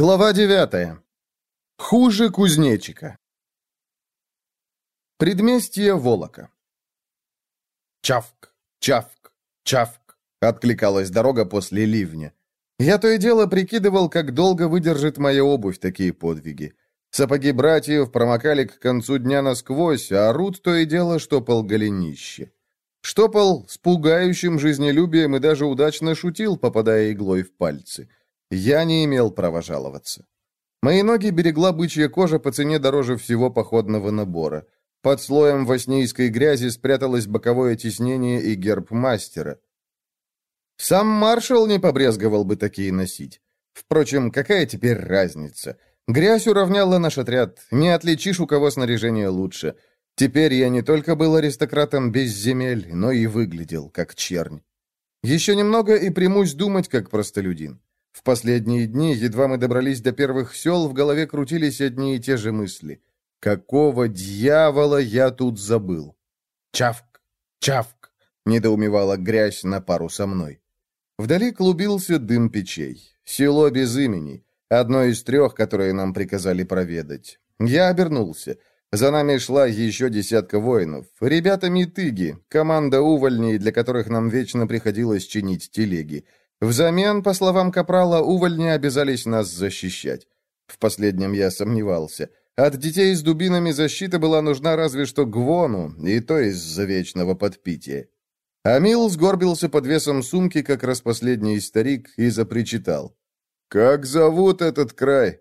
Глава девятая. Хуже кузнечика. Предместье Волока. Чавк, чавк, чавк, откликалась дорога после ливня. Я то и дело прикидывал, как долго выдержит моя обувь такие подвиги. Сапоги братьев промокали к концу дня насквозь, а Рут то и дело штопал голенище. Штопал с пугающим жизнелюбием и даже удачно шутил, попадая иглой в пальцы. Я не имел права жаловаться. Мои ноги берегла бычья кожа по цене дороже всего походного набора. Под слоем воснийской грязи спряталось боковое тиснение и герб мастера. Сам маршал не побрезговал бы такие носить. Впрочем, какая теперь разница? Грязь уравняла наш отряд. Не отличишь, у кого снаряжение лучше. Теперь я не только был аристократом без земель, но и выглядел как чернь. Еще немного и примусь думать, как простолюдин. В последние дни, едва мы добрались до первых сел, в голове крутились одни и те же мысли. «Какого дьявола я тут забыл?» «Чавк! Чавк!» — недоумевала грязь на пару со мной. Вдали клубился дым печей. Село без имени. Одно из трех, которые нам приказали проведать. Я обернулся. За нами шла еще десятка воинов. Ребята Митыги, команда увольней, для которых нам вечно приходилось чинить телеги. Взамен, по словам Капрала, увольни обязались нас защищать. В последнем я сомневался. От детей с дубинами защита была нужна разве что Гвону, и то из-за вечного подпития. Амил сгорбился под весом сумки, как распоследний старик, и запричитал. «Как зовут этот край?»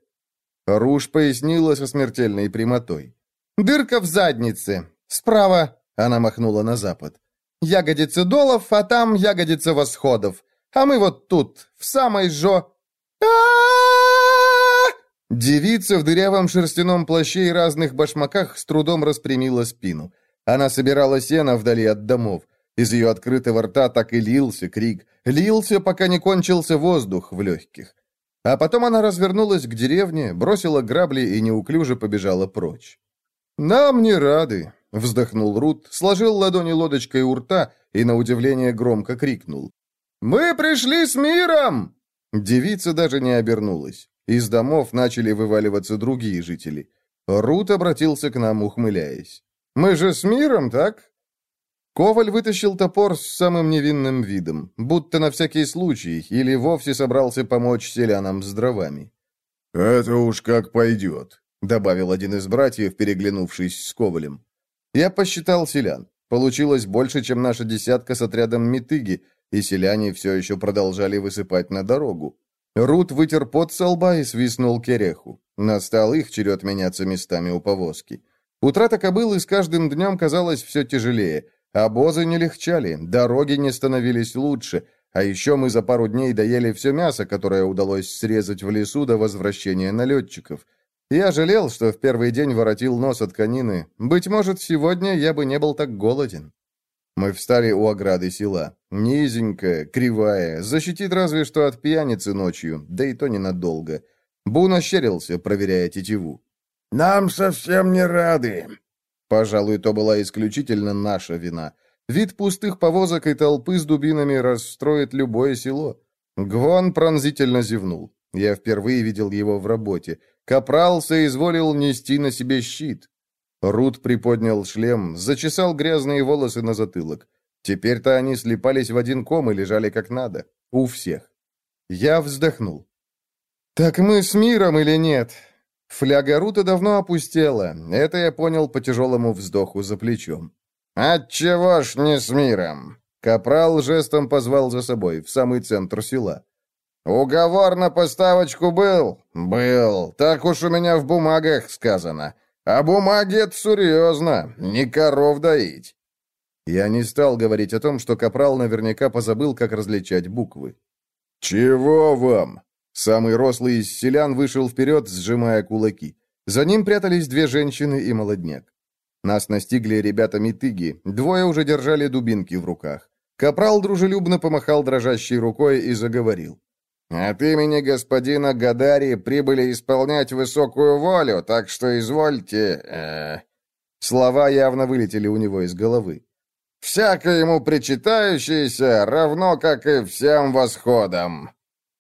Руж пояснила со смертельной прямотой. «Дырка в заднице. Справа...» — она махнула на запад. «Ягодицы долов, а там ягодицы восходов. А мы вот тут, в самой жо... Девица в дырявом шерстяном плаще и разных башмаках с трудом распрямила спину. Она собирала сено вдали от домов. Из ее открытого рта так и лился крик. Лился, пока не кончился воздух в легких. А потом она развернулась к деревне, бросила грабли и неуклюже побежала прочь. «Нам не рады», — вздохнул Рут, сложил ладони лодочкой у рта и, на удивление, громко крикнул. «Мы пришли с миром!» Девица даже не обернулась. Из домов начали вываливаться другие жители. Рут обратился к нам, ухмыляясь. «Мы же с миром, так?» Коваль вытащил топор с самым невинным видом, будто на всякий случай, или вовсе собрался помочь селянам с дровами. «Это уж как пойдет», — добавил один из братьев, переглянувшись с Ковалем. Я посчитал селян. Получилось больше, чем наша десятка с отрядом Митыги, и селяне все еще продолжали высыпать на дорогу. Рут вытер пот со лба и свистнул кереху. Настал их черед меняться местами у повозки. Утрата кобылы с каждым днем казалось все тяжелее. Обозы не легчали, дороги не становились лучше, а еще мы за пару дней доели все мясо, которое удалось срезать в лесу до возвращения налетчиков. Я жалел, что в первый день воротил нос от конины. Быть может, сегодня я бы не был так голоден. Мы встали у ограды села. Низенькая, кривая, защитит разве что от пьяницы ночью, да и то ненадолго. Бун ощерился, проверяя тетиву. «Нам совсем не рады». Пожалуй, то была исключительно наша вина. Вид пустых повозок и толпы с дубинами расстроит любое село. Гвон пронзительно зевнул. Я впервые видел его в работе. Капрал соизволил нести на себе щит. Рут приподнял шлем, зачесал грязные волосы на затылок. Теперь-то они слипались в один ком и лежали как надо. У всех. Я вздохнул. «Так мы с миром или нет?» Фляга Рута давно опустела. Это я понял по тяжелому вздоху за плечом. «Отчего ж не с миром?» Капрал жестом позвал за собой, в самый центр села. «Уговор на поставочку был?» «Был. Так уж у меня в бумагах сказано. А бумаги — это серьезно, не коров доить. Я не стал говорить о том, что Капрал наверняка позабыл, как различать буквы. «Чего вам?» Самый рослый из селян вышел вперед, сжимая кулаки. За ним прятались две женщины и молодняк. Нас настигли ребята Митыги, двое уже держали дубинки в руках. Капрал дружелюбно помахал дрожащей рукой и заговорил. От имени господина Гадари прибыли исполнять высокую волю, так что извольте...» э... Слова явно вылетели у него из головы. «Всяко ему причитающееся, равно как и всем восходам».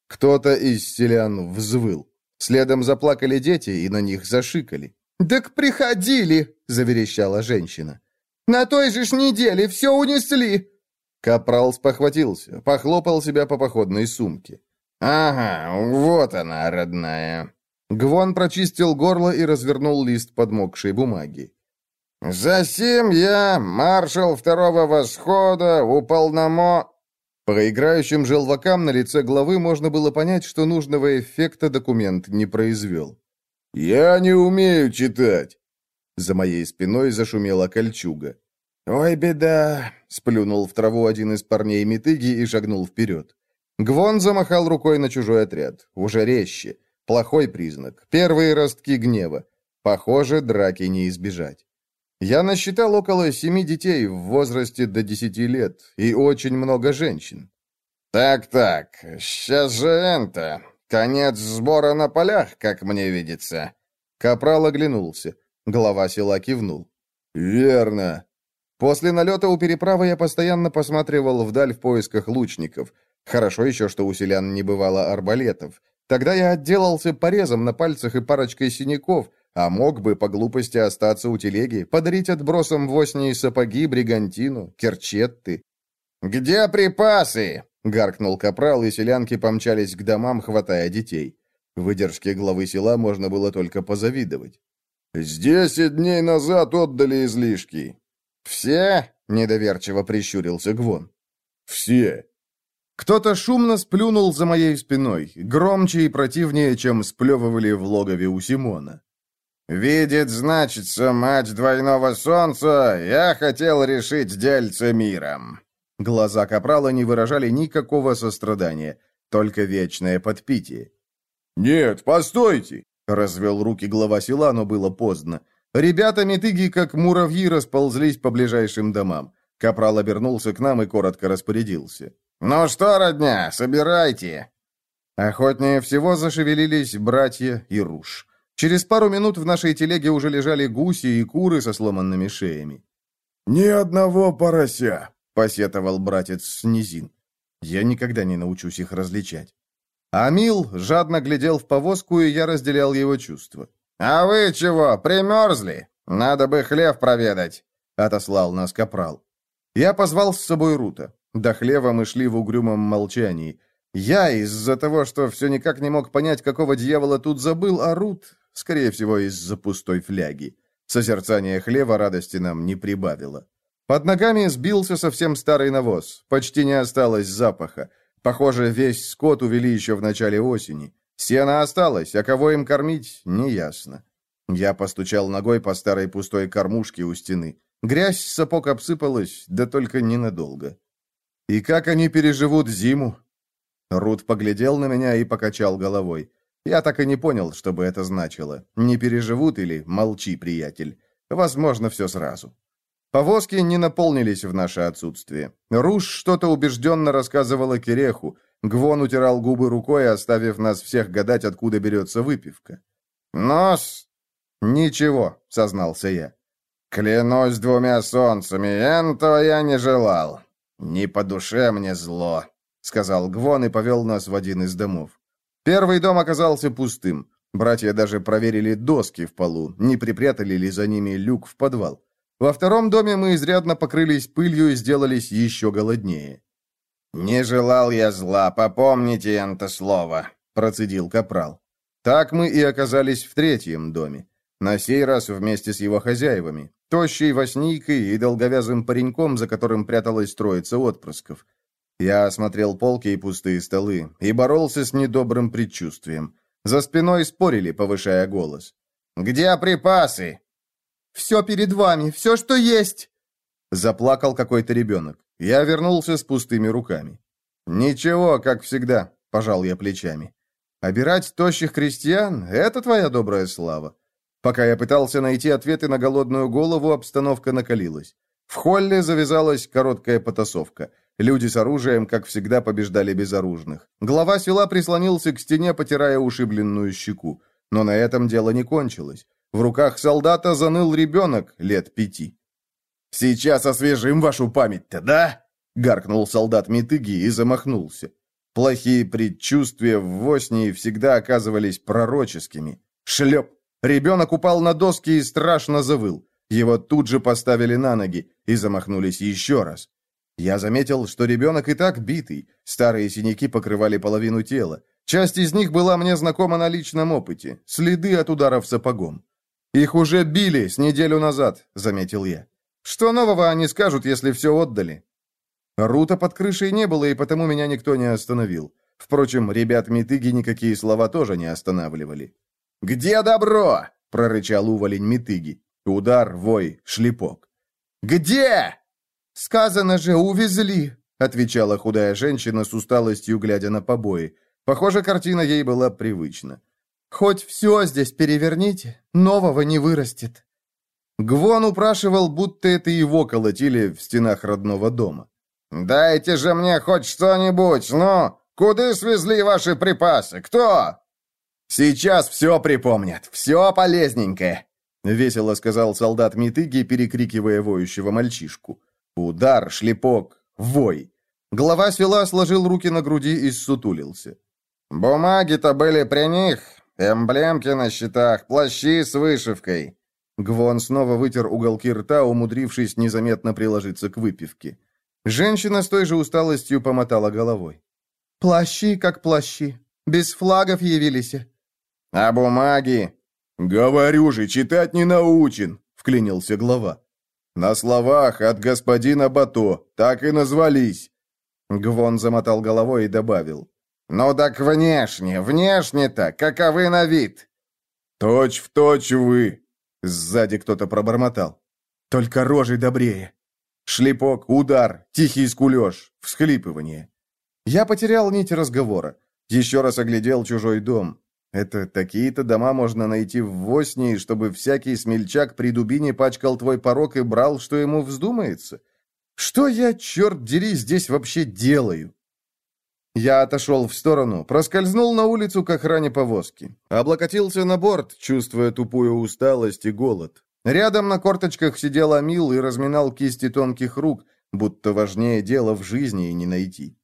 Кто-то из селян взвыл. Следом заплакали дети, и на них зашикали. «Так приходили!» — заверещала женщина. «На той же ж неделе все унесли!» Капрал спохватился, похлопал себя по походной сумке. «Ага, вот она, родная». Гвон прочистил горло и развернул лист подмокшей бумаги. «Засим я, маршал второго восхода, уполномо...» По играющим желвакам на лице главы можно было понять, что нужного эффекта документ не произвел. «Я не умею читать!» За моей спиной зашумела кольчуга. «Ой, беда!» — сплюнул в траву один из парней Митыги и шагнул вперед. Гвон замахал рукой на чужой отряд. Уже резче. Плохой признак. Первые ростки гнева. Похоже, драки не избежать. Я насчитал около семи детей в возрасте до десяти лет и очень много женщин. «Так-так, сейчас же это... Конец сбора на полях, как мне видится». Капрал оглянулся. Глава села кивнул. «Верно». После налета у переправы я постоянно посматривал вдаль в поисках лучников. Хорошо еще, что у селян не бывало арбалетов. Тогда я отделался порезом на пальцах и парочкой синяков, а мог бы по глупости остаться у телеги, подарить отбросам восни сапоги, бригантину, керчетты. «Где припасы?» — гаркнул капрал, и селянки помчались к домам, хватая детей. Выдержке главы села можно было только позавидовать. «С десять дней назад отдали излишки». «Все?» — недоверчиво прищурился Гвон. «Все». Кто-то шумно сплюнул за моей спиной, громче и противнее, чем сплевывали в логове у Симона. «Видит, значится, мать двойного солнца, я хотел решить дельце миром». Глаза Капрала не выражали никакого сострадания, только вечное подпитие. «Нет, постойте!» — развел руки глава села, но было поздно. Ребята Метыги, как муравьи, расползлись по ближайшим домам. Капрал обернулся к нам и коротко распорядился. «Ну что, родня, собирайте!» Охотнее всего зашевелились братья и руж. Через пару минут в нашей телеге уже лежали гуси и куры со сломанными шеями. «Ни одного порося», — посетовал братец с низин. Я никогда не научусь их различать. Амил жадно глядел в повозку, и я разделял его чувства. «А вы чего, примерзли? Надо бы хлев проведать», — отослал нас капрал. Я позвал с собой Рута. До хлева мы шли в угрюмом молчании. Я из-за того, что все никак не мог понять, какого дьявола тут забыл, а Рут Скорее всего, из-за пустой фляги. Созерцание хлева радости нам не прибавило. Под ногами сбился совсем старый навоз. Почти не осталось запаха. Похоже, весь скот увели еще в начале осени. Сено осталось, а кого им кормить, неясно. Я постучал ногой по старой пустой кормушке у стены. Грязь сапог обсыпалась, да только ненадолго. И как они переживут зиму? Рут поглядел на меня и покачал головой. Я так и не понял, что бы это значило. Не переживут или молчи, приятель. Возможно, все сразу. Повозки не наполнились в наше отсутствие. Руш что-то убежденно рассказывала Киреху. Гвон утирал губы рукой, оставив нас всех гадать, откуда берется выпивка. «Нос!» «Ничего», — сознался я. «Клянусь двумя солнцами, этого я не желал. Не по душе мне зло», — сказал Гвон и повел нас в один из домов. Первый дом оказался пустым. Братья даже проверили доски в полу, не припрятали ли за ними люк в подвал. Во втором доме мы изрядно покрылись пылью и сделались еще голоднее. «Не желал я зла, попомните это слово», — процедил Капрал. Так мы и оказались в третьем доме. На сей раз вместе с его хозяевами, тощей восьмикой и долговязым пареньком, за которым пряталась троица отпрысков. Я осмотрел полки и пустые столы и боролся с недобрым предчувствием. За спиной спорили, повышая голос. «Где припасы?» «Все перед вами, все, что есть!» Заплакал какой-то ребенок. Я вернулся с пустыми руками. «Ничего, как всегда», — пожал я плечами. «Обирать тощих крестьян — это твоя добрая слава». Пока я пытался найти ответы на голодную голову, обстановка накалилась. В холле завязалась короткая потасовка — Люди с оружием, как всегда, побеждали безоружных. Глава села прислонился к стене, потирая ушибленную щеку. Но на этом дело не кончилось. В руках солдата заныл ребенок лет пяти. «Сейчас освежим вашу память-то, да?» — гаркнул солдат Митыги и замахнулся. Плохие предчувствия в Воснии всегда оказывались пророческими. Шлеп! Ребенок упал на доски и страшно завыл. Его тут же поставили на ноги и замахнулись еще раз. Я заметил, что ребенок и так битый. Старые синяки покрывали половину тела. Часть из них была мне знакома на личном опыте. Следы от ударов сапогом. «Их уже били с неделю назад», — заметил я. «Что нового они скажут, если все отдали?» Рута под крышей не было, и потому меня никто не остановил. Впрочем, ребят Митыги никакие слова тоже не останавливали. «Где добро?» — прорычал уволень Митыги. Удар, вой, шлепок. «Где?» «Сказано же, увезли», — отвечала худая женщина с усталостью, глядя на побои. Похоже, картина ей была привычна. «Хоть все здесь переверните, нового не вырастет». Гвон упрашивал, будто это его колотили в стенах родного дома. «Дайте же мне хоть что-нибудь, ну! Куда свезли ваши припасы? Кто?» «Сейчас все припомнят, все полезненькое», — весело сказал солдат Митыги, перекрикивая воющего мальчишку. Удар, шлепок, вой. Глава села сложил руки на груди и ссутулился. «Бумаги-то были при них, эмблемки на щитах, плащи с вышивкой». Гвон снова вытер уголки рта, умудрившись незаметно приложиться к выпивке. Женщина с той же усталостью помотала головой. «Плащи, как плащи. Без флагов явились. «А бумаги?» «Говорю же, читать не научен», — вклинился глава. «На словах от господина Бато, так и назвались». Гвон замотал головой и добавил. «Ну так внешне, внешне-то, каковы на вид?» «Точь в точь вы!» Сзади кто-то пробормотал. «Только рожей добрее». Шлепок, удар, тихий скулеж, всхлипывание. Я потерял нить разговора. Еще раз оглядел чужой дом. Это такие-то дома можно найти в Воснии, чтобы всякий смельчак при дубине пачкал твой порог и брал, что ему вздумается? Что я, черт дери, здесь вообще делаю? Я отошел в сторону, проскользнул на улицу к охране повозки. Облокотился на борт, чувствуя тупую усталость и голод. Рядом на корточках сидел Амил и разминал кисти тонких рук, будто важнее дело в жизни и не найти.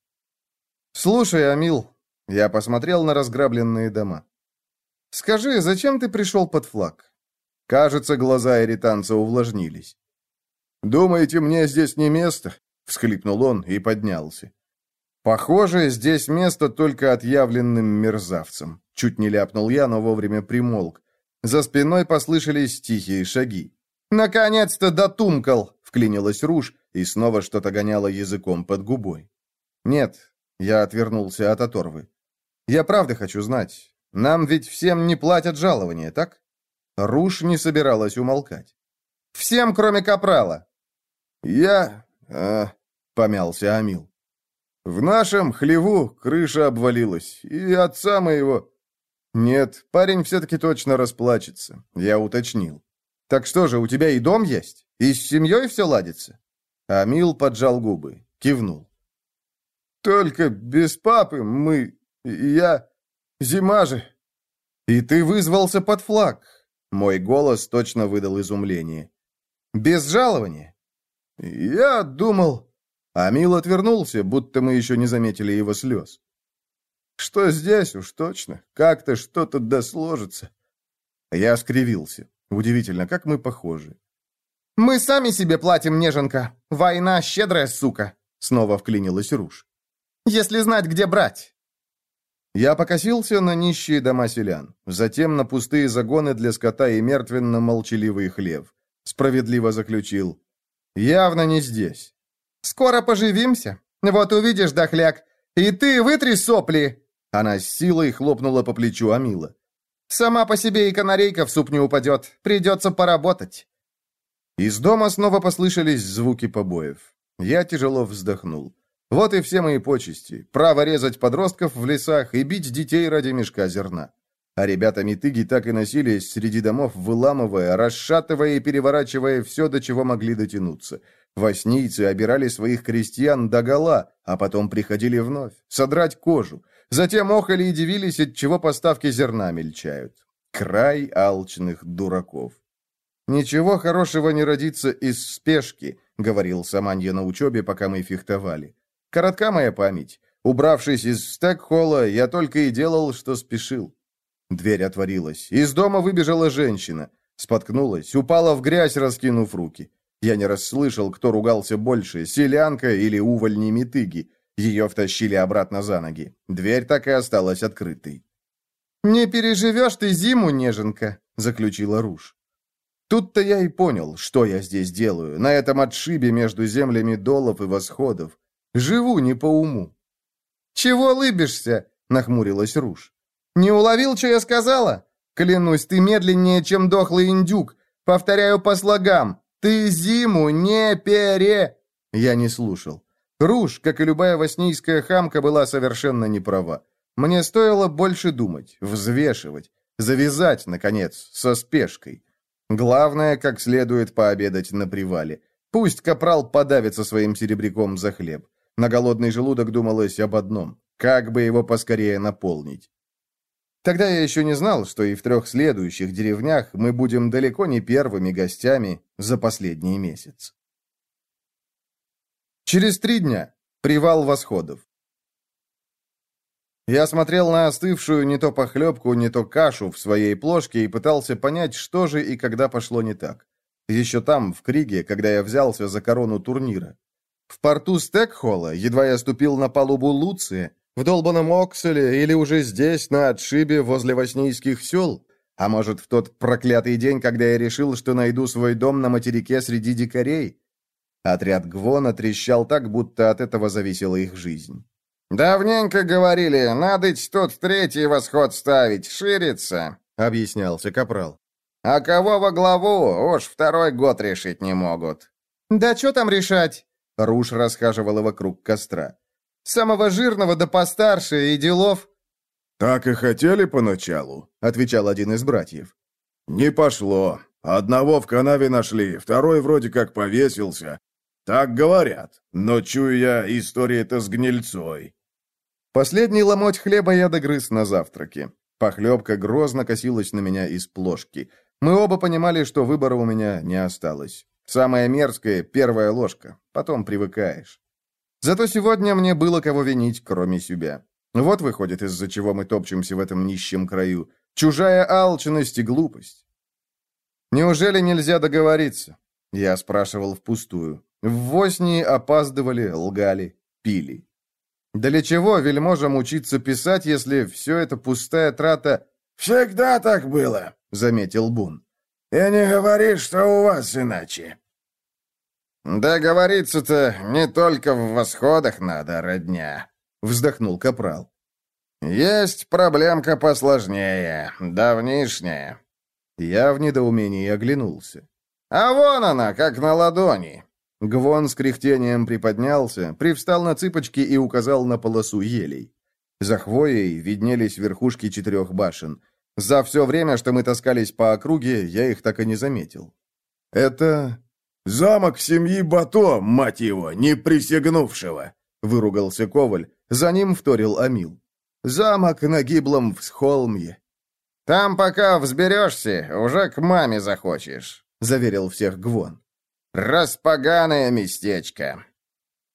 «Слушай, Амил», — я посмотрел на разграбленные дома. «Скажи, зачем ты пришел под флаг?» Кажется, глаза эританца увлажнились. «Думаете, мне здесь не место?» — всхлипнул он и поднялся. «Похоже, здесь место только отъявленным мерзавцам», — чуть не ляпнул я, но вовремя примолк. За спиной послышались тихие шаги. «Наконец-то дотумкал!» — вклинилась Руж, и снова что-то гоняло языком под губой. «Нет», — я отвернулся от оторвы. «Я правда хочу знать, нам ведь всем не платят жалования, так? Руш не собиралась умолкать. Всем, кроме Капрала. Я... А, помялся Амил. В нашем хлеву крыша обвалилась, и отца моего... Нет, парень все-таки точно расплачется, я уточнил. Так что же, у тебя и дом есть? И с семьей все ладится? Амил поджал губы, кивнул. Только без папы мы... Я... Зима же. И ты вызвался под флаг. Мой голос точно выдал изумление. Без жалования. Я думал... Амил отвернулся, будто мы еще не заметили его слез. Что здесь уж точно. Как-то что-то досложится. Я скривился. Удивительно, как мы похожи. «Мы сами себе платим, неженка. Война щедрая, сука!» Снова вклинилась Руж. «Если знать, где брать!» Я покосился на нищие дома селян, затем на пустые загоны для скота и мертвенно-молчаливый хлев. Справедливо заключил. Явно не здесь. «Скоро поживимся. Вот увидишь, дохляк. И ты вытри сопли!» Она с силой хлопнула по плечу Амила. «Сама по себе и канарейка в суп не упадет. Придется поработать». Из дома снова послышались звуки побоев. Я тяжело вздохнул. Вот и все мои почести. Право резать подростков в лесах и бить детей ради мешка зерна. А ребята-митыги так и носились среди домов, выламывая, расшатывая и переворачивая все, до чего могли дотянуться. Воснийцы обирали своих крестьян догола, а потом приходили вновь, содрать кожу. Затем охали и дивились, от чего поставки зерна мельчают. Край алчных дураков. «Ничего хорошего не родится из спешки», — говорил Саманья на учебе, пока мы фехтовали. Коротка моя память. Убравшись из стекхолла, я только и делал, что спешил. Дверь отворилась. Из дома выбежала женщина. Споткнулась, упала в грязь, раскинув руки. Я не расслышал, кто ругался больше, селянка или увольни метыги. Ее втащили обратно за ноги. Дверь так и осталась открытой. «Не переживешь ты зиму, неженка», — заключила Руж. Тут-то я и понял, что я здесь делаю, на этом отшибе между землями долов и восходов. Живу не по уму. «Чего лыбишься?» — нахмурилась Руж. «Не уловил, что я сказала? Клянусь, ты медленнее, чем дохлый индюк. Повторяю по слогам. Ты зиму не пере...» Я не слушал. Руж, как и любая воснийская хамка, была совершенно неправа. Мне стоило больше думать, взвешивать, завязать, наконец, со спешкой. Главное, как следует пообедать на привале. Пусть капрал подавится своим серебряком за хлеб. На голодный желудок думалось об одном – как бы его поскорее наполнить. Тогда я еще не знал, что и в трех следующих деревнях мы будем далеко не первыми гостями за последний месяц. Через три дня. Привал восходов. Я смотрел на остывшую не то похлебку, не то кашу в своей плошке и пытался понять, что же и когда пошло не так. Еще там, в Криге, когда я взялся за корону турнира. В порту Стекхола, едва я ступил на палубу Луции, в долбанном Окселе или уже здесь, на отшибе, возле Воснийских сел? А может, в тот проклятый день, когда я решил, что найду свой дом на материке среди дикарей? Отряд Гвона трещал так, будто от этого зависела их жизнь. «Давненько говорили, надо тут третий восход ставить, ширится», — объяснялся Капрал. «А кого во главу, уж второй год решить не могут». «Да что там решать?» Руш расхаживала вокруг костра. «Самого жирного да постарше и делов». «Так и хотели поначалу», — отвечал один из братьев. «Не пошло. Одного в канаве нашли, второй вроде как повесился. Так говорят, но чую я история-то с гнильцой. Последний ломоть хлеба я догрыз на завтраке. Похлебка грозно косилась на меня из плошки. Мы оба понимали, что выбора у меня не осталось. Самая мерзкая — первая ложка. Потом привыкаешь. Зато сегодня мне было кого винить, кроме себя. Вот выходит, из-за чего мы топчемся в этом нищем краю. Чужая алчность и глупость. Неужели нельзя договориться? Я спрашивал впустую. В Воснии опаздывали, лгали, пили. Да для чего вельможам учиться писать, если все это пустая трата... «Всегда так было», — заметил Бун. «И не говори, что у вас иначе». «Да говорится-то не только в восходах надо, родня», — вздохнул Капрал. «Есть проблемка посложнее, давнишняя». Я в недоумении оглянулся. «А вон она, как на ладони. Гвон с кряхтением приподнялся, привстал на цыпочки и указал на полосу елей. За хвоей виднелись верхушки четырех башен. За все время, что мы таскались по округе, я их так и не заметил. «Это замок семьи Бато, мать его, не присягнувшего!» — выругался Коваль. За ним вторил Амил. «Замок на гиблом всхолмье». «Там, пока взберешься, уже к маме захочешь», — заверил всех Гвон. Распоганое местечко.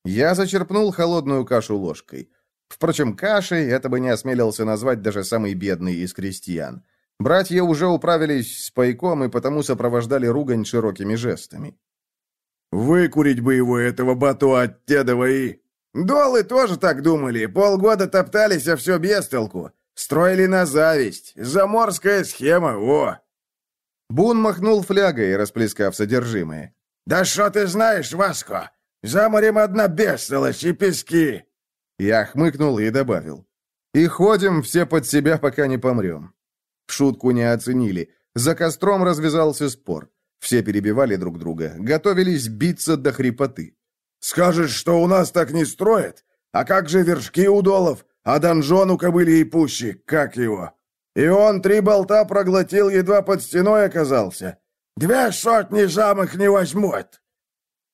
Я зачерпнул холодную кашу ложкой. Впрочем, кашей это бы не осмелился назвать даже самый бедный из крестьян. Братья уже управились с пайком и потому сопровождали ругань широкими жестами. «Выкурить бы его, этого бату от Тедова и...» «Долы тоже так думали, полгода топтались, а все без толку. Строили на зависть. Заморская схема, о!» Бун махнул флягой, расплескав содержимое. «Да что ты знаешь, Васко? За морем одна бестолочь и пески!» Я хмыкнул и добавил. «И ходим все под себя, пока не помрем». Шутку не оценили. За костром развязался спор. Все перебивали друг друга, готовились биться до хрипоты. «Скажешь, что у нас так не строят? А как же вершки у долов? А донжон у кобыли и пущи, как его? И он три болта проглотил, едва под стеной оказался. Две сотни замок не возьмут!»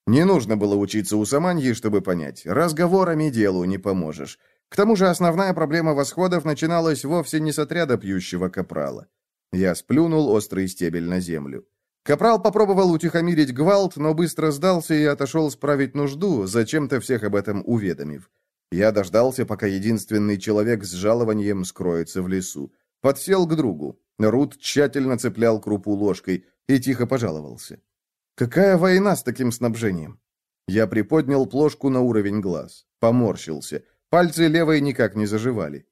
Не нужно было учиться у Саманьи, чтобы понять. Разговорами делу не поможешь. К тому же основная проблема восходов начиналась вовсе не с отряда пьющего капрала. Я сплюнул острый стебель на землю. Капрал попробовал утихомирить гвалт, но быстро сдался и отошел справить нужду, зачем-то всех об этом уведомив. Я дождался, пока единственный человек с жалованием скроется в лесу. Подсел к другу. Рут тщательно цеплял крупу ложкой и тихо пожаловался. «Какая война с таким снабжением?» Я приподнял плошку на уровень глаз. Поморщился. Пальцы левой никак не заживали.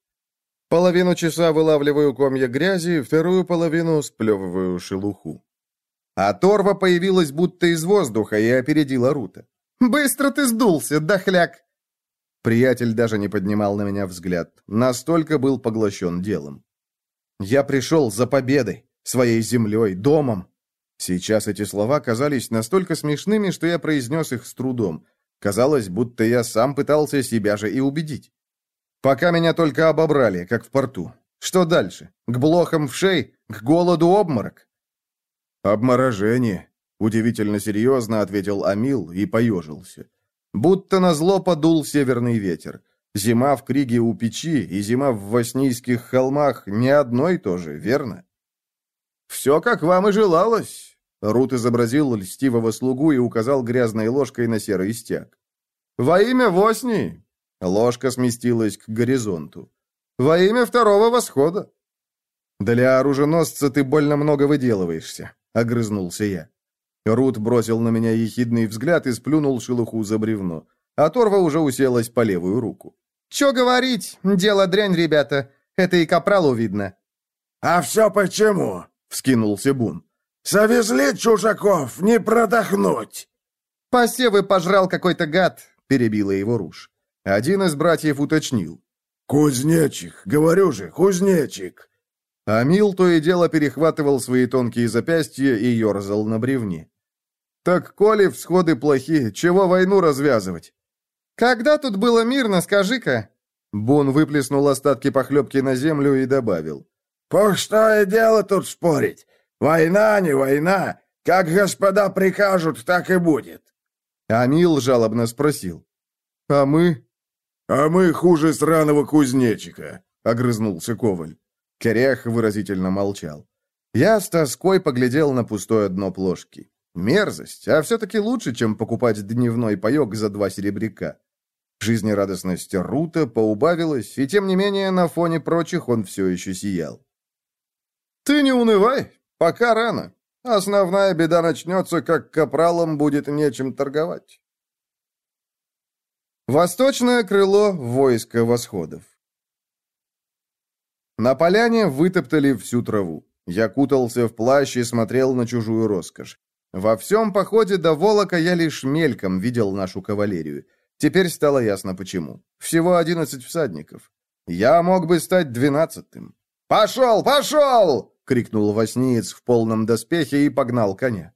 Половину часа вылавливаю комья грязи, вторую половину сплевываю шелуху. А торва появилась будто из воздуха и опередила Рута. «Быстро ты сдулся, дохляк!» Приятель даже не поднимал на меня взгляд. Настолько был поглощен делом. «Я пришел за победой, своей землей, домом!» Сейчас эти слова казались настолько смешными, что я произнес их с трудом. Казалось, будто я сам пытался себя же и убедить. Пока меня только обобрали, как в порту. Что дальше? К блохам в шей? К голоду обморок? «Обморожение», — удивительно серьезно ответил Амил и поежился. Будто на зло подул северный ветер. Зима в Криге у печи и зима в Воснийских холмах не одно и то же, верно? «Все, как вам и желалось», — Рут изобразил льстивого слугу и указал грязной ложкой на серый стяг. «Во имя Восни Ложка сместилась к горизонту. «Во имя второго восхода!» «Для оруженосца ты больно много выделываешься», — огрызнулся я. Рут бросил на меня ехидный взгляд и сплюнул шелуху за бревно. А Торва уже уселась по левую руку. «Че говорить? Дело дрянь, ребята. Это и капралу видно». «А все почему?» — вскинулся Бун. «Завезли чужаков, не продохнуть!» «Посевы пожрал какой-то гад», — перебила его Руж. Один из братьев уточнил. «Кузнечик, говорю же, кузнечик!» Амил то и дело перехватывал свои тонкие запястья и ерзал на бревне. «Так, коли всходы плохи, чего войну развязывать?» «Когда тут было мирно, скажи-ка?» Бун выплеснул остатки похлебки на землю и добавил. «Пустое дело тут спорить. Война, не война. Как господа прикажут, так и будет». Амил жалобно спросил. «А мы?» «А мы хуже сраного кузнечика», — огрызнулся Коваль. Керех выразительно молчал. Я с тоской поглядел на пустое дно плошки. Мерзость, а все-таки лучше, чем покупать дневной паек за два серебряка. Жизнерадостность Рута поубавилась, и тем не менее на фоне прочих он все еще сиял. «Ты не унывай, пока рано. Основная беда начнется, как капралам будет нечем торговать». Восточное крыло войска восходов. На поляне вытоптали всю траву. Я кутался в плащ и смотрел на чужую роскошь. Во всем походе до Волока я лишь мельком видел нашу кавалерию. Теперь стало ясно почему. Всего одиннадцать всадников. Я мог бы стать двенадцатым. «Пошел, пошел!» — крикнул воснеец в полном доспехе и погнал коня.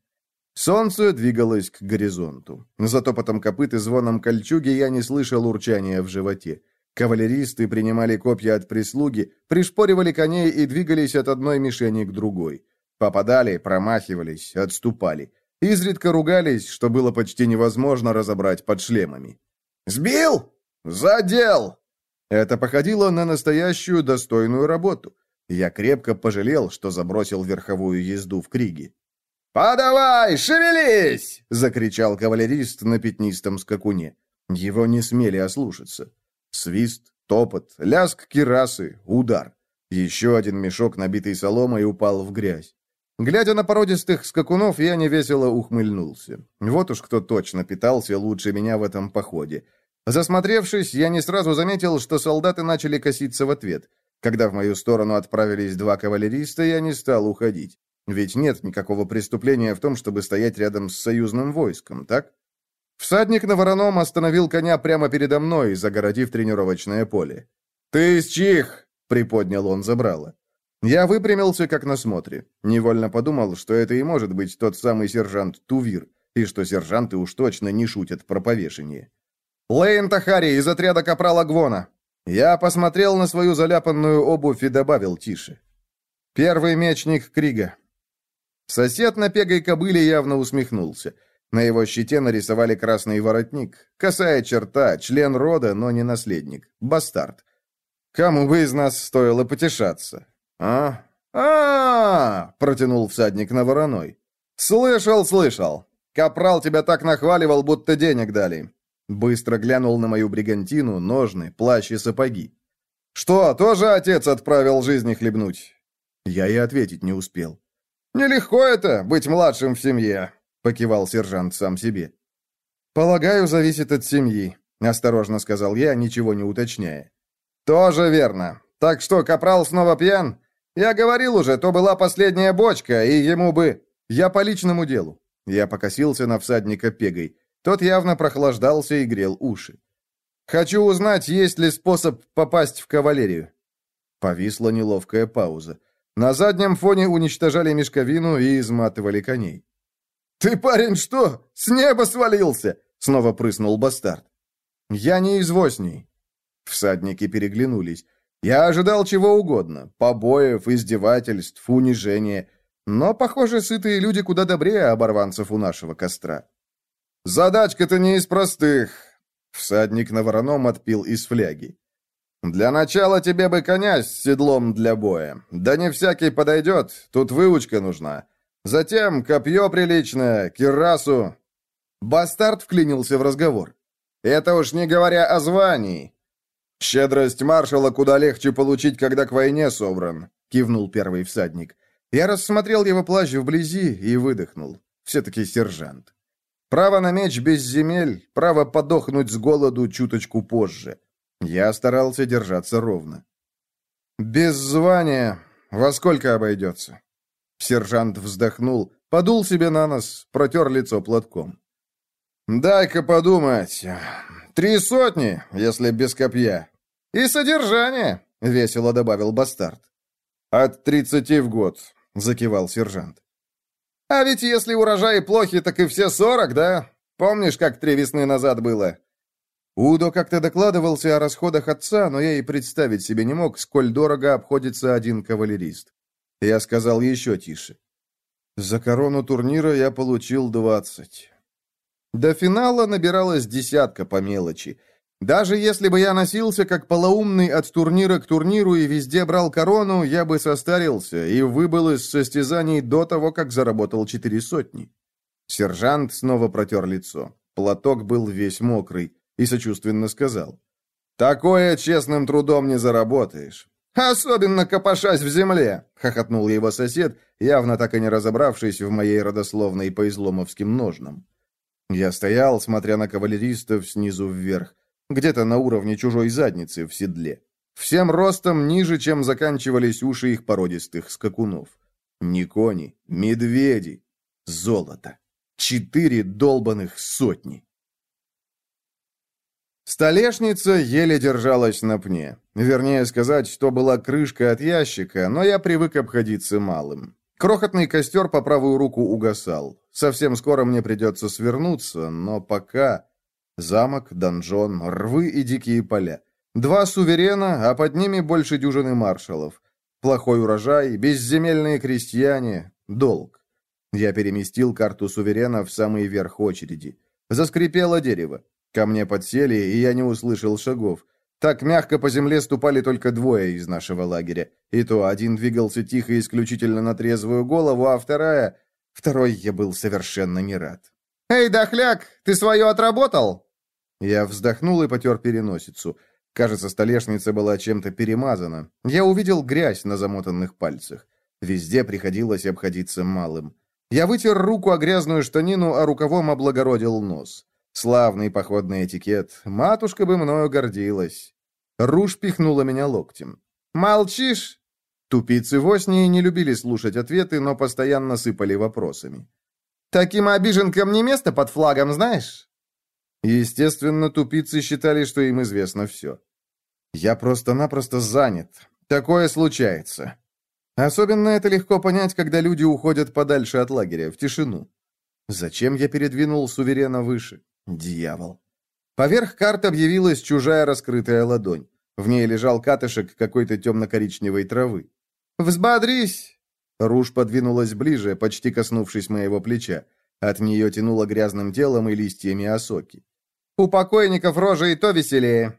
Солнце двигалось к горизонту. За топотом копыт и звоном кольчуги я не слышал урчания в животе. Кавалеристы принимали копья от прислуги, пришпоривали коней и двигались от одной мишени к другой. Попадали, промахивались, отступали. Изредка ругались, что было почти невозможно разобрать под шлемами. «Сбил? Задел!» Это походило на настоящую достойную работу. Я крепко пожалел, что забросил верховую езду в Криге. «Подавай, шевелись!» — закричал кавалерист на пятнистом скакуне. Его не смели ослушаться. Свист, топот, лязг кирасы, удар. Еще один мешок, набитый соломой, упал в грязь. Глядя на породистых скакунов, я невесело ухмыльнулся. Вот уж кто точно питался лучше меня в этом походе. Засмотревшись, я не сразу заметил, что солдаты начали коситься в ответ. Когда в мою сторону отправились два кавалериста, я не стал уходить. Ведь нет никакого преступления в том, чтобы стоять рядом с союзным войском, так? Всадник на вороном остановил коня прямо передо мной, загородив тренировочное поле. «Ты из чих?» — приподнял он забрало. Я выпрямился, как на смотре. Невольно подумал, что это и может быть тот самый сержант Тувир, и что сержанты уж точно не шутят про повешение. «Лейн Тахари из отряда капрала Гвона!» Я посмотрел на свою заляпанную обувь и добавил тише. «Первый мечник Крига. Сосед на пегой кобыле явно усмехнулся. На его щите нарисовали красный воротник. Косая черта, член рода, но не наследник. Бастард. Кому бы из нас стоило потешаться? А? а, -а, -а протянул всадник на вороной. «Слышал, слышал. Капрал тебя так нахваливал, будто денег дали. Быстро глянул на мою бригантину, ножны, плащ и сапоги. «Что, тоже отец отправил жизни хлебнуть?» Я и ответить не успел. «Нелегко это, быть младшим в семье», — покивал сержант сам себе. «Полагаю, зависит от семьи», — осторожно сказал я, ничего не уточняя. «Тоже верно. Так что, капрал снова пьян? Я говорил уже, то была последняя бочка, и ему бы...» «Я по личному делу». Я покосился на всадника пегой. Тот явно прохлаждался и грел уши. «Хочу узнать, есть ли способ попасть в кавалерию». Повисла неловкая пауза. На заднем фоне уничтожали мешковину и изматывали коней. «Ты, парень, что, с неба свалился?» — снова прыснул бастард. «Я не из Восней». Всадники переглянулись. Я ожидал чего угодно — побоев, издевательств, унижения. Но, похоже, сытые люди куда добрее оборванцев у нашего костра. «Задачка-то не из простых», — всадник на вороном отпил из фляги. «Для начала тебе бы коня с седлом для боя. Да не всякий подойдет, тут выучка нужна. Затем копье приличное, кирасу». Бастард вклинился в разговор. «Это уж не говоря о звании. «Щедрость маршала куда легче получить, когда к войне собран», — кивнул первый всадник. Я рассмотрел его плащ вблизи и выдохнул. Все-таки сержант. Право на меч без земель, право подохнуть с голоду чуточку позже. Я старался держаться ровно. «Без звания. Во сколько обойдется?» Сержант вздохнул, подул себе на нос, протер лицо платком. «Дай-ка подумать. Три сотни, если без копья. И содержание», — весело добавил бастард. «От тридцати в год», — закивал сержант. «А ведь если урожаи плохи, так и все сорок, да? Помнишь, как три весны назад было?» Удо как-то докладывался о расходах отца, но я и представить себе не мог, сколь дорого обходится один кавалерист. Я сказал еще тише. За корону турнира я получил двадцать. До финала набиралась десятка по мелочи. Даже если бы я носился как полоумный от турнира к турниру и везде брал корону, я бы состарился и выбыл из состязаний до того, как заработал четыре сотни. Сержант снова протер лицо. Платок был весь мокрый и сочувственно сказал. «Такое честным трудом не заработаешь. Особенно копошась в земле!» — хохотнул его сосед, явно так и не разобравшись в моей родословной по изломовским ножнам. Я стоял, смотря на кавалеристов снизу вверх, где-то на уровне чужой задницы в седле. Всем ростом ниже, чем заканчивались уши их породистых скакунов. Не кони, медведи, золото. Четыре долбаных сотни. Столешница еле держалась на пне. Вернее сказать, что была крышка от ящика, но я привык обходиться малым. Крохотный костер по правую руку угасал. Совсем скоро мне придется свернуться, но пока... Замок, донжон, рвы и дикие поля. Два суверена, а под ними больше дюжины маршалов. Плохой урожай, безземельные крестьяне, долг. Я переместил карту суверена в самый верх очереди. Заскрипело дерево. Ко мне подсели, и я не услышал шагов. Так мягко по земле ступали только двое из нашего лагеря. И то один двигался тихо исключительно на трезвую голову, а вторая... Второй я был совершенно не рад. «Эй, дохляк, ты свое отработал?» Я вздохнул и потер переносицу. Кажется, столешница была чем-то перемазана. Я увидел грязь на замотанных пальцах. Везде приходилось обходиться малым. Я вытер руку о грязную штанину, а рукавом облагородил нос. Славный походный этикет. Матушка бы мною гордилась. Руж пихнула меня локтем. «Молчишь?» Тупицы в Оснии не любили слушать ответы, но постоянно сыпали вопросами. «Таким обиженкам не место под флагом, знаешь?» Естественно, тупицы считали, что им известно все. «Я просто-напросто занят. Такое случается». Особенно это легко понять, когда люди уходят подальше от лагеря, в тишину. Зачем я передвинул суверена выше? Дьявол. Поверх карт объявилась чужая раскрытая ладонь. В ней лежал катышек какой-то темно-коричневой травы. «Взбодрись!» Руж подвинулась ближе, почти коснувшись моего плеча. От нее тянуло грязным телом и листьями осоки. «У покойников рожа и то веселее!»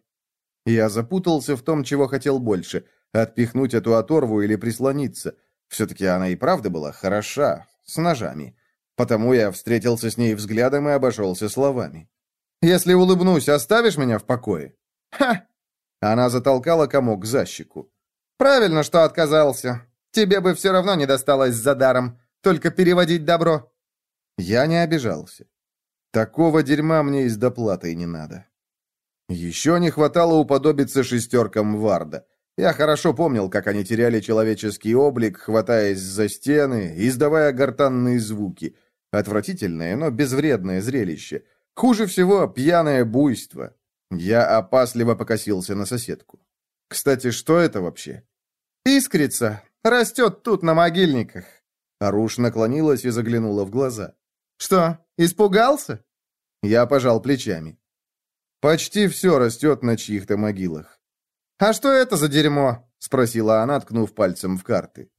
Я запутался в том, чего хотел больше — отпихнуть эту оторву или прислониться. Все-таки она и правда была хороша, с ножами. Потому я встретился с ней взглядом и обошелся словами. Если улыбнусь, оставишь меня в покое?» «Ха!» Она затолкала комок за щеку. «Правильно, что отказался. Тебе бы все равно не досталось за даром. Только переводить добро». Я не обижался. Такого дерьма мне из доплаты не надо. Еще не хватало уподобиться шестеркам Варда. Я хорошо помнил, как они теряли человеческий облик, хватаясь за стены, издавая гортанные звуки. Отвратительное, но безвредное зрелище. Хуже всего пьяное буйство. Я опасливо покосился на соседку. Кстати, что это вообще? «Искрица. Растет тут, на могильниках». Аруш наклонилась и заглянула в глаза. «Что, испугался?» Я пожал плечами. «Почти все растет на чьих-то могилах». «А что это за дерьмо?» — спросила она, ткнув пальцем в карты.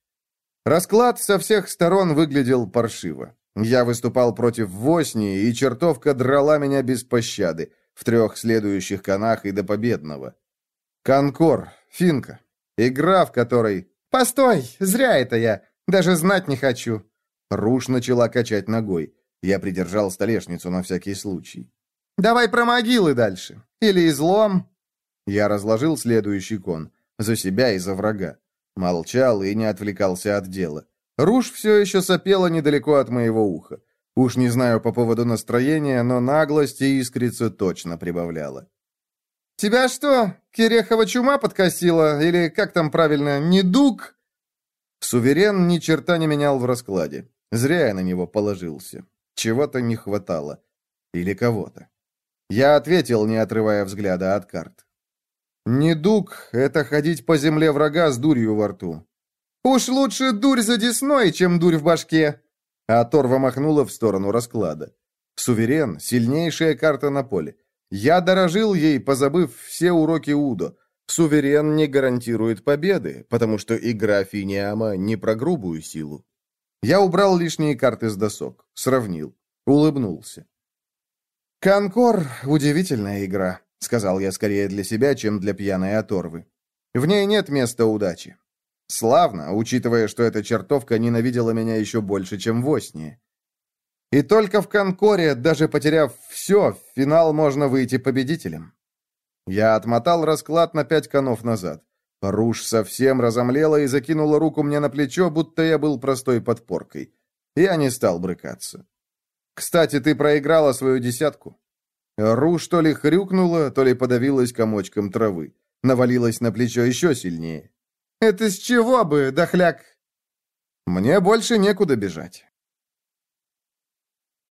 Расклад со всех сторон выглядел паршиво. Я выступал против Восни, и чертовка драла меня без пощады, в трех следующих конах и до победного. Конкор, финка, игра, в которой... «Постой, зря это я, даже знать не хочу». Руш начала качать ногой. Я придержал столешницу на всякий случай. «Давай про могилы дальше. Или излом». Я разложил следующий кон. За себя и за врага. Молчал и не отвлекался от дела. Руж все еще сопела недалеко от моего уха. Уж не знаю по поводу настроения, но наглость и искрица точно прибавляла. «Тебя что, Кирехова чума подкосила? Или, как там правильно, недуг?» Суверен ни черта не менял в раскладе. Зря я на него положился. Чего-то не хватало. Или кого-то. Я ответил, не отрывая взгляда от карт. «Недуг — это ходить по земле врага с дурью во рту». «Уж лучше дурь за десной, чем дурь в башке!» А Торва махнула в сторону расклада. «Суверен — сильнейшая карта на поле. Я дорожил ей, позабыв все уроки Удо. Суверен не гарантирует победы, потому что игра Финиама не про грубую силу. Я убрал лишние карты с досок, сравнил, улыбнулся. «Конкор — удивительная игра», — сказал я скорее для себя, чем для пьяной оторвы. «В ней нет места удачи. Славно, учитывая, что эта чертовка ненавидела меня еще больше, чем в Осне. И только в Конкоре, даже потеряв все, в финал можно выйти победителем». Я отмотал расклад на пять конов назад. Руж совсем разомлела и закинула руку мне на плечо, будто я был простой подпоркой. Я не стал брыкаться. «Кстати, ты проиграла свою десятку». Руж то ли хрюкнула, то ли подавилась комочком травы. Навалилась на плечо еще сильнее. «Это с чего бы, дохляк?» «Мне больше некуда бежать».